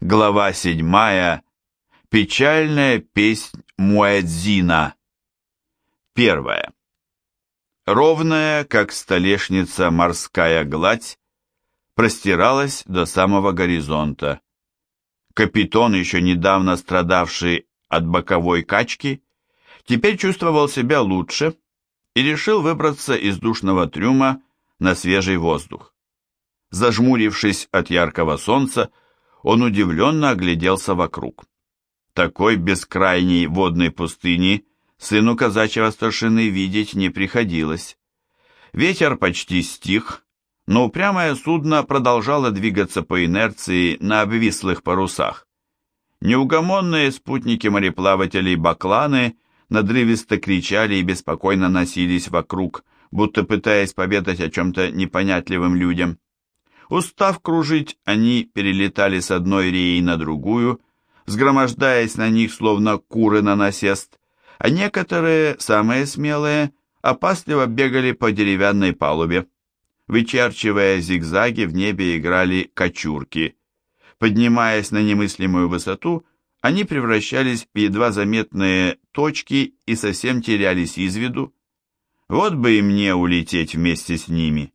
Глава седьмая. Печальная песнь Муэдзина. Первая. Ровная, как столешница, морская гладь простиралась до самого горизонта. Капитон, еще недавно страдавший от боковой качки, теперь чувствовал себя лучше и решил выбраться из душного трюма на свежий воздух. Зажмурившись от яркого солнца, он удивленно огляделся вокруг. Такой бескрайней водной пустыни сыну казачьего старшины видеть не приходилось. Ветер почти стих, но упрямое судно продолжало двигаться по инерции на обвислых парусах. Неугомонные спутники мореплавателей Бакланы надрывисто кричали и беспокойно носились вокруг, будто пытаясь поведать о чем-то непонятливым людям. Устав кружить, они перелетали с одной реи на другую, сгромождаясь на них, словно куры на насест, а некоторые, самые смелые, опасливо бегали по деревянной палубе. Вычерчивая зигзаги, в небе играли кочурки. Поднимаясь на немыслимую высоту, они превращались в едва заметные точки и совсем терялись из виду. Вот бы и мне улететь вместе с ними.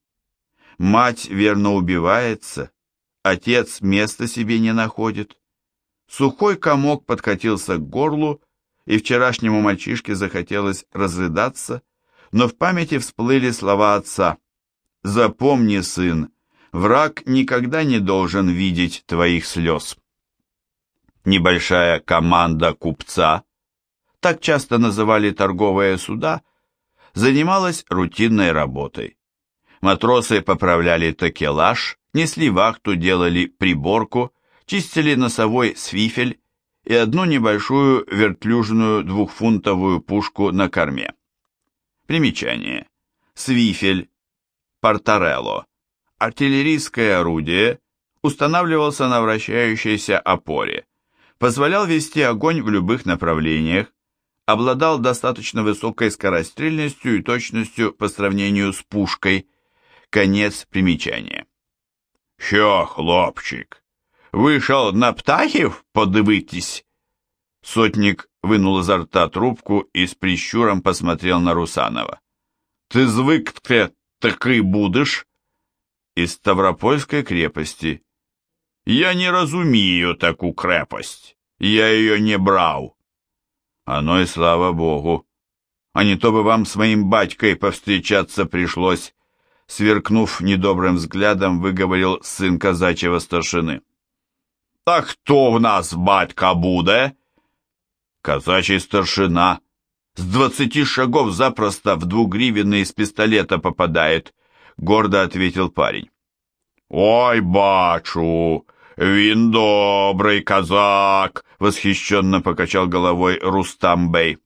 Мать верно убивается, отец места себе не находит. Сухой комок подкатился к горлу, и вчерашнему мальчишке захотелось разрыдаться, но в памяти всплыли слова отца. «Запомни, сын, враг никогда не должен видеть твоих слез». Небольшая команда купца, так часто называли торговые суда, занималась рутинной работой. Матросы поправляли такелаж, несли вахту, делали приборку, чистили носовой свифель и одну небольшую вертлюжную двухфунтовую пушку на корме. Примечание. Свифель, портарелло, артиллерийское орудие, устанавливался на вращающейся опоре, позволял вести огонь в любых направлениях, обладал достаточно высокой скорострельностью и точностью по сравнению с пушкой, Конец примечания. «Що, хлопчик, вышел на птахів подивитись?» Сотник вынул изо рта трубку и с прищуром посмотрел на Русанова. «Ты звык ты такой будешь?» «Из Ставропольской крепости». «Я не разумею такую крепость. Я ее не брал». «Оно и слава богу. А не то бы вам с моим батькой повстречаться пришлось» сверкнув недобрым взглядом, выговорил сын казачьего старшины. «Так кто в нас батька буде?» «Казачий старшина. С двадцати шагов запросто в двугривенный из пистолета попадает», — гордо ответил парень. «Ой, бачу, він добрый казак!» — восхищенно покачал головой Рустам-бей.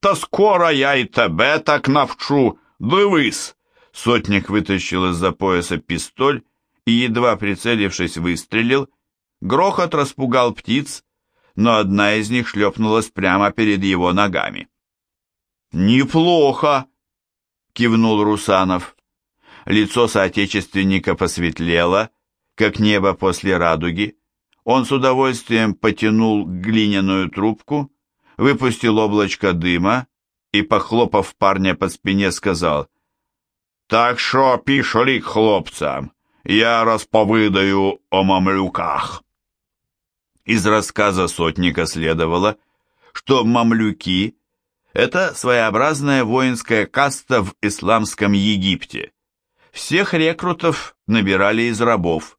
«Та скоро я и тебе так навчу, дивись!» Сотник вытащил из-за пояса пистоль и, едва прицелившись, выстрелил. Грохот распугал птиц, но одна из них шлепнулась прямо перед его ногами. «Неплохо!» — кивнул Русанов. Лицо соотечественника посветлело, как небо после радуги. Он с удовольствием потянул глиняную трубку, выпустил облачко дыма и, похлопав парня по спине, сказал так що пішли к хлопцам, я расповидаю о мамлюках. Из рассказа сотника следовало, что мамлюки – это своеобразная воинская каста в исламском Египте. Всех рекрутов набирали из рабов.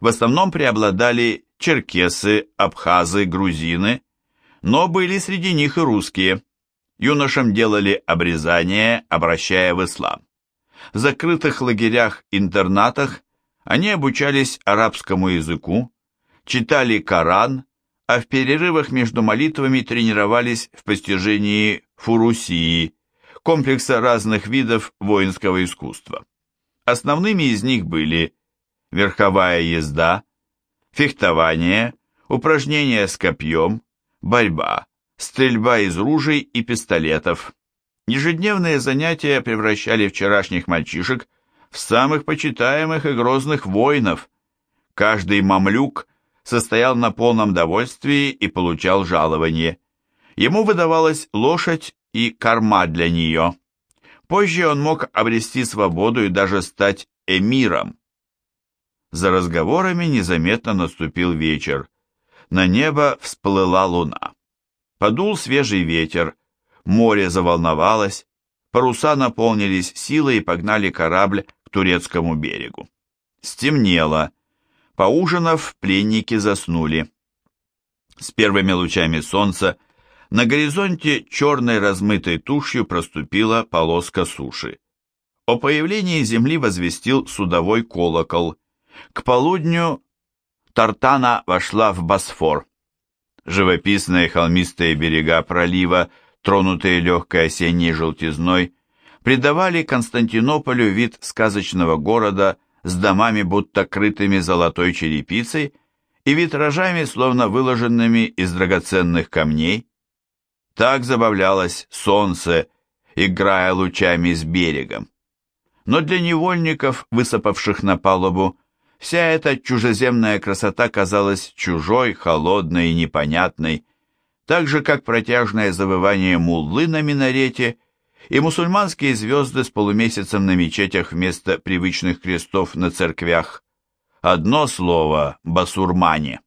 В основном преобладали черкесы, абхазы, грузины, но были среди них и русские. Юношам делали обрезание, обращая в ислам. В закрытых лагерях-интернатах они обучались арабскому языку, читали Коран, а в перерывах между молитвами тренировались в постижении фурусии, комплекса разных видов воинского искусства. Основными из них были верховая езда, фехтование, упражнения с копьем, борьба, стрельба из ружей и пистолетов, Ежедневные занятия превращали вчерашних мальчишек в самых почитаемых и грозных воинов. Каждый мамлюк состоял на полном довольствии и получал жалование. Ему выдавалась лошадь и корма для нее. Позже он мог обрести свободу и даже стать эмиром. За разговорами незаметно наступил вечер. На небо всплыла луна. Подул свежий ветер, море заволновалось, паруса наполнились силой и погнали корабль к турецкому берегу. Стемнело. Поужинав, пленники заснули. С первыми лучами солнца на горизонте черной размытой тушью проступила полоска суши. О появлении земли возвестил судовой колокол. К полудню Тартана вошла в Босфор. Живописные холмистые берега пролива, тронутые легкой осенней желтизной, придавали Константинополю вид сказочного города с домами, будто крытыми золотой черепицей, и витражами, словно выложенными из драгоценных камней. Так забавлялось солнце, играя лучами с берегом. Но для невольников, высыпавших на палубу, вся эта чужеземная красота казалась чужой, холодной и непонятной, так же, как протяжное завывание муллы на минарете – и мусульманские звезды с полумесяцем на мечетях вместо привычных крестов на церквях. Одно слово – басурмане.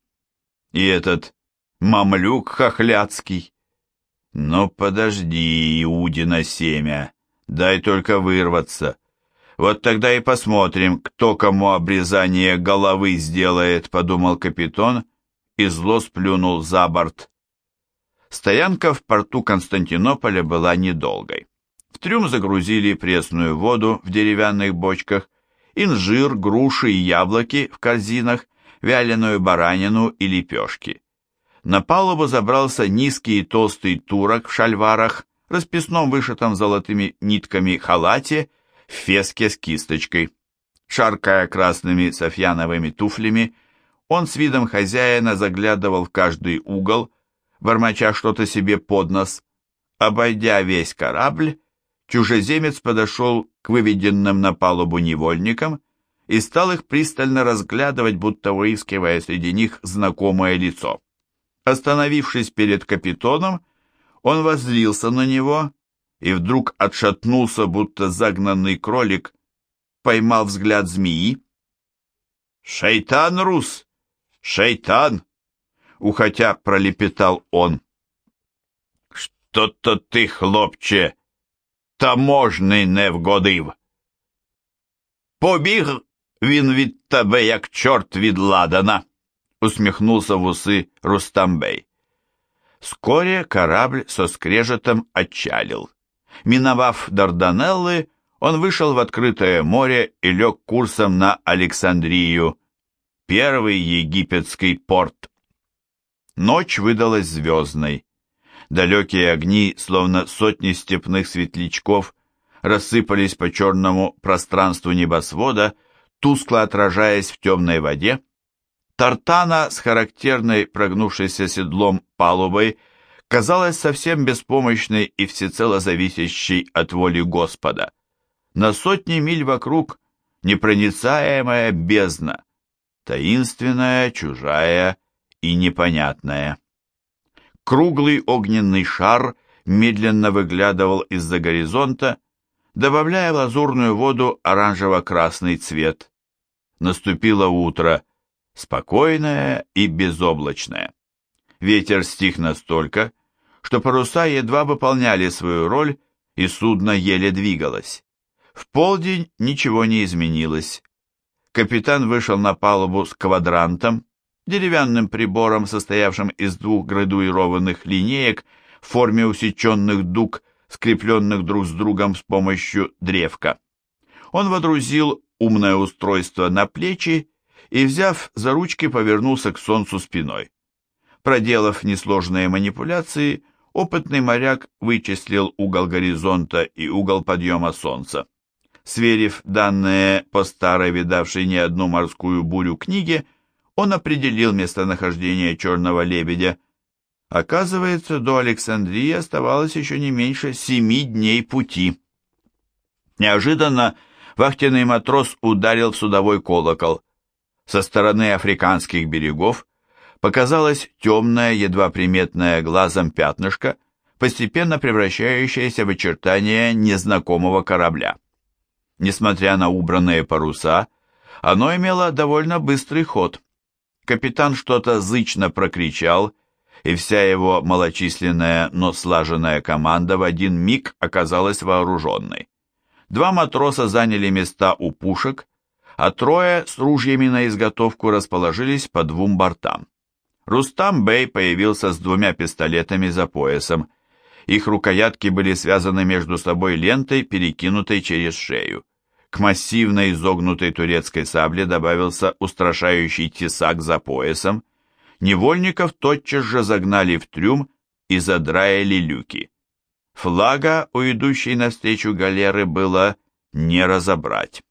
И этот мамлюк хохляцкий. Но подожди, Иудина семя, дай только вырваться. Вот тогда и посмотрим, кто кому обрезание головы сделает, подумал капитан и зло сплюнул за борт. Стоянка в порту Константинополя была недолгой. В трюм загрузили пресную воду в деревянных бочках, инжир, груши и яблоки в корзинах, вяленую баранину и лепешки. На палубу забрался низкий и толстый турок в шальварах, расписном вышитом золотыми нитками халате, в феске с кисточкой. Шаркая красными софьяновыми туфлями, он с видом хозяина заглядывал в каждый угол, бормоча что-то себе под нос. Обойдя весь корабль, чужеземец подошел к выведенным на палубу невольникам и стал их пристально разглядывать, будто выискивая среди них знакомое лицо. Остановившись перед капитоном, он воззрился на него и вдруг отшатнулся, будто загнанный кролик, поймал взгляд змеи. «Шайтан, Рус! Шайтан!» Ухотя пролепетал он. «Что-то ты, хлопче, таможний не вгодив. Побіг він від тебе, як чорт від ладана, усмехнулся в усы Рустамбей. Вскоре корабль со скрежетом отчалил. Миновав Дарданеллы, он вышел в открытое море и лег курсом на Александрию, первый египетский порт. Ночь выдалась звездной. Далекие огни, словно сотни степных светлячков, рассыпались по черному пространству небосвода, тускло отражаясь в темной воде. Тартана с характерной прогнувшейся седлом палубой казалась совсем беспомощной и всецело зависящей от воли Господа. На сотни миль вокруг непроницаемая бездна, таинственная, чужая и непонятная. Круглый огненный шар медленно выглядывал из-за горизонта, добавляя в лазурную воду оранжево-красный цвет. Наступило утро, спокойное и безоблачное. Ветер стих настолько, что паруса едва выполняли свою роль, и судно еле двигалось. В полдень ничего не изменилось. Капитан вышел на палубу с квадрантом, деревянным прибором, состоявшим из двух градуированных линеек в форме усеченных дуг, скрепленных друг с другом с помощью древка. Он водрузил умное устройство на плечи и, взяв за ручки, повернулся к солнцу спиной. Проделав несложные манипуляции, опытный моряк вычислил угол горизонта и угол подъема солнца. Сверив данные по старой видавшей не одну морскую бурю книге, он определил местонахождение черного лебедя. Оказывается, до Александрии оставалось еще не меньше семи дней пути. Неожиданно вахтенный матрос ударил в судовой колокол. Со стороны африканских берегов показалось темное, едва приметное глазом пятнышко, постепенно превращающееся в очертания незнакомого корабля. Несмотря на убранные паруса, оно имело довольно быстрый ход. Капитан что-то зычно прокричал, и вся его малочисленная, но слаженная команда в один миг оказалась вооруженной. Два матроса заняли места у пушек, а трое с ружьями на изготовку расположились по двум бортам. Рустам Бey появился с двумя пистолетами за поясом. Их рукоятки были связаны между собой лентой, перекинутой через шею. К массивной изогнутой турецкой сабле добавился устрашающий тесак за поясом. Невольников тотчас же загнали в трюм и задраили люки. Флага у идущей навстречу галеры было не разобрать.